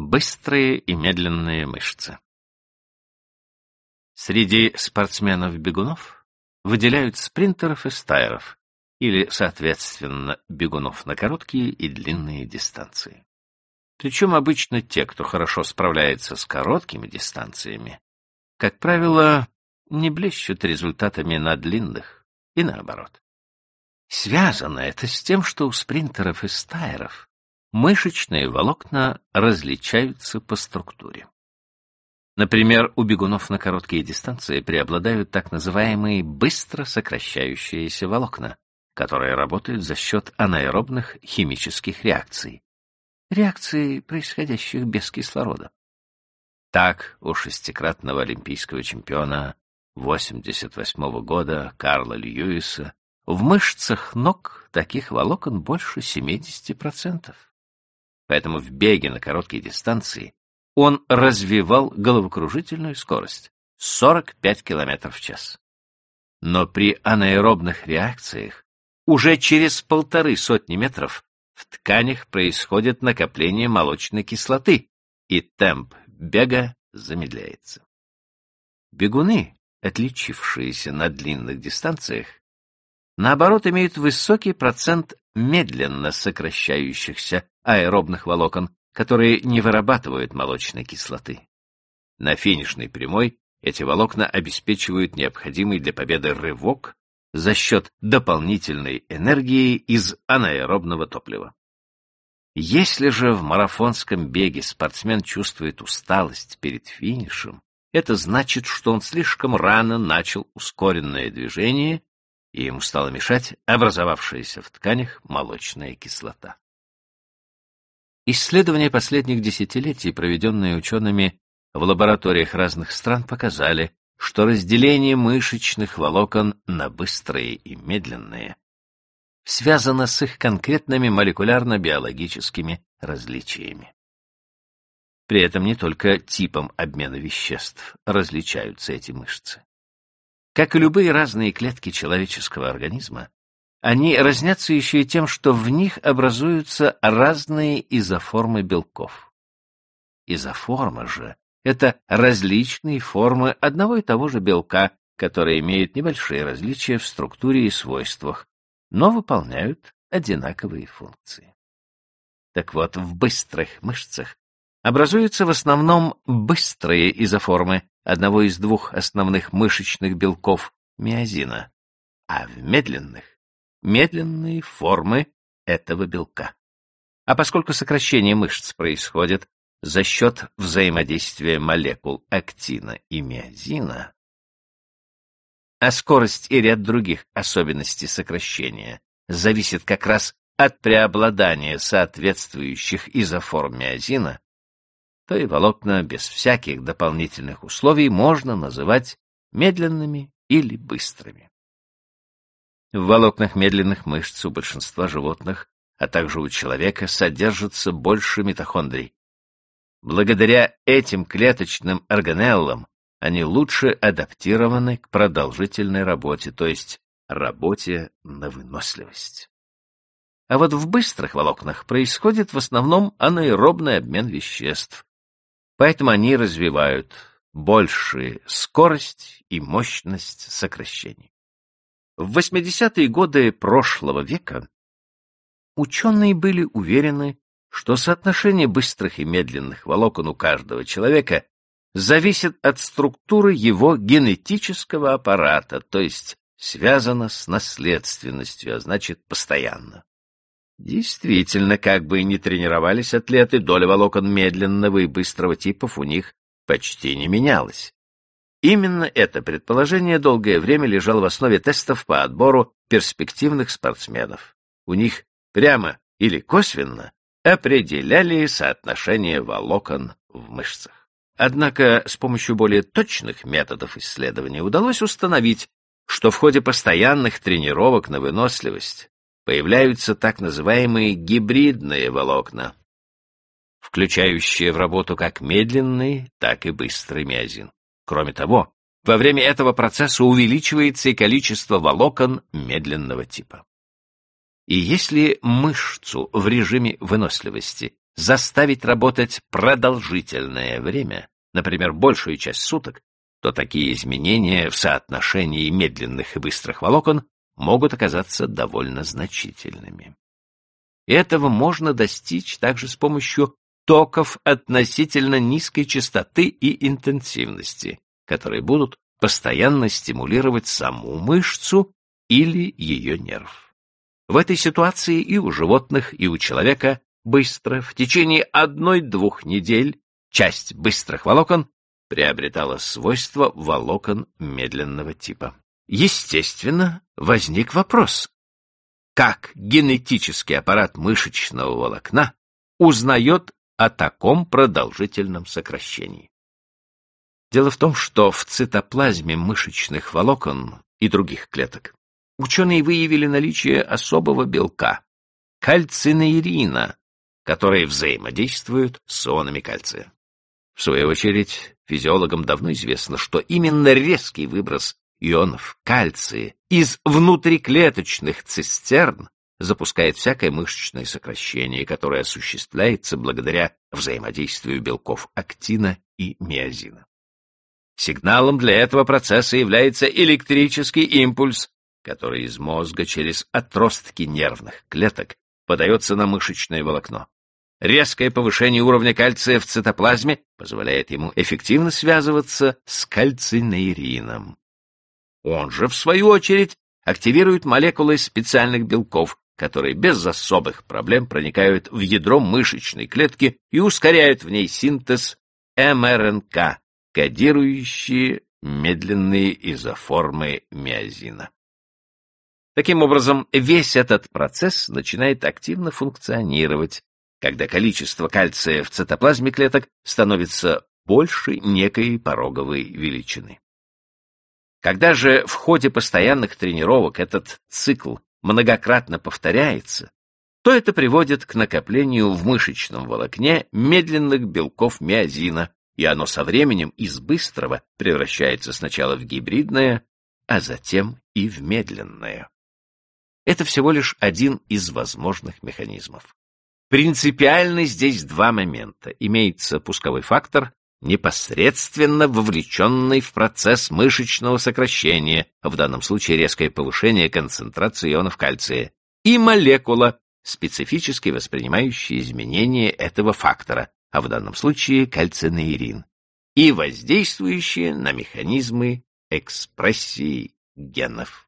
Быстрые и медленные мышцы. Среди спортсменов-бегунов выделяют спринтеров и стайеров, или, соответственно, бегунов на короткие и длинные дистанции. Причем обычно те, кто хорошо справляется с короткими дистанциями, как правило, не блещут результатами на длинных, и наоборот. Связано это с тем, что у спринтеров и стайеров мышечные волокна различаются по структуре. Например, у бегунов на короткие дистанции преобладают так называемые быстро сокращающиеся волокна, которые работают за счет анаэробных химических реакций, реакций, происходящих без кислорода. Так у шестикратного олимпийского чемпиона 88 -го года Карла Льюиса в мышцах ног таких волокон больше 70%. Поэтому в беге на короткие дистанции он развивал головокружительную скорость 45 км в час. Но при анаэробных реакциях уже через полторы сотни метров в тканях происходит накопление молочной кислоты, и темп бега замедляется. Бегуны, отличившиеся на длинных дистанциях, наоборот, имеют высокий процент медленно сокращающихся аэробных волокон, которые не вырабатывают молочной кислоты. На финишной прямой эти волокна обеспечивают необходимый для победы рывок за счет дополнительной энергии из анаэробного топлива. Если же в марафонском беге спортсмен чувствует усталость перед финишем, это значит, что он слишком рано начал ускоренное движение, и ему стала мешать образовавшаяся в тканях молочная кислота. Исследования последних десятилетий, проведенные учеными в лабораториях разных стран, показали, что разделение мышечных волокон на быстрые и медленные связано с их конкретными молекулярно-биологическими различиями. При этом не только типом обмена веществ различаются эти мышцы. Как и любые разные клетки человеческого организма, они разнятся еще и тем, что в них образуются разные изоформы белков. Изоформа же — это различные формы одного и того же белка, которые имеют небольшие различия в структуре и свойствах, но выполняют одинаковые функции. Так вот, в быстрых мышцах образуются в основном быстрые изоформы одного из двух основных мышечных белков — миозина, а в медленных медленные формы этого белка. А поскольку сокращение мышц происходит за счет взаимодействия молекул актина и миозина, а скорость и ряд других особенностей сокращения зависит как раз от преобладания соответствующих изоформ миозина, то и волокна без всяких дополнительных условий можно называть медленными или быстрыми. В волокнах медленных мышц у большинства животных, а также у человека, содержится больше митохондрий. Благодаря этим клеточным органеллам они лучше адаптированы к продолжительной работе, то есть работе на выносливость. А вот в быстрых волокнах происходит в основном анаэробный обмен веществ, поэтому они развивают большую скорость и мощность сокращений. В 80-е годы прошлого века ученые были уверены, что соотношение быстрых и медленных волокон у каждого человека зависит от структуры его генетического аппарата, то есть связано с наследственностью, а значит постоянно. Действительно, как бы и не тренировались атлеты, доля волокон медленного и быстрого типов у них почти не менялась. Именно это предположение долгое время лежало в основе тестов по отбору перспективных спортсменов. У них прямо или косвенно определяли соотношение волокон в мышцах. Однако с помощью более точных методов исследования удалось установить, что в ходе постоянных тренировок на выносливость появляются так называемые гибридные волокна, включающие в работу как медленный, так и быстрый миозин. Кроме того, во время этого процесса увеличивается и количество волокон медленного типа. И если мышцу в режиме выносливости заставить работать продолжительное время, например, большую часть суток, то такие изменения в соотношении медленных и быстрых волокон могут оказаться довольно значительными. Этого можно достичь также с помощью токов относительно низкой частоты и интенсивности, которые будут постоянно стимулировать саму мышцу или ее нерв. В этой ситуации и у животных, и у человека быстро, в течение одной-двух недель, часть быстрых волокон приобретала свойства волокон медленного типа. Естественно, возник вопрос, как генетический аппарат мышечного волокна узнает о таком продолжительном сокращении. Дело в том, что в цитоплазме мышечных волокон и других клеток ученые выявили наличие особого белка – кальцинеирина, который взаимодействует с ионами кальция. В свою очередь, физиологам давно известно, что именно резкий выброс ионов кальция из внутриклеточных цистерн запускает всякое мышечное сокращение, которое осуществляется благодаря взаимодействию белков актина и миозина. Сигналом для этого процесса является электрический импульс, который из мозга через отростки нервных клеток подается на мышечное волокно. Резкое повышение уровня кальция в цитоплазме позволяет ему эффективно связываться с кальцинеирином. Он же, в свою очередь, активирует молекулы специальных белков, которые без особых проблем проникают в ядро мышечной клетки и ускоряют в ней синтез МРНК, кодирующие медленные изоформы миозина. Таким образом, весь этот процесс начинает активно функционировать, когда количество кальция в цитоплазме клеток становится больше некой пороговой величины. Когда же в ходе постоянных тренировок этот цикл многократно повторяется, то это приводит к накоплению в мышечном волокне медленных белков миозина, и оно со временем из быстрого превращается сначала в гибридное, а затем и в медленное. Это всего лишь один из возможных механизмов. Принципиально здесь два момента. Имеется пусковой фактор, непосредственно вовлеченный в процесс мышечного сокращения, в данном случае резкое повышение концентрации ионов кальция, и молекула, специфически воспринимающая изменения этого фактора, а в данном случае кальцинеирин, и воздействующие на механизмы экспрессии генов.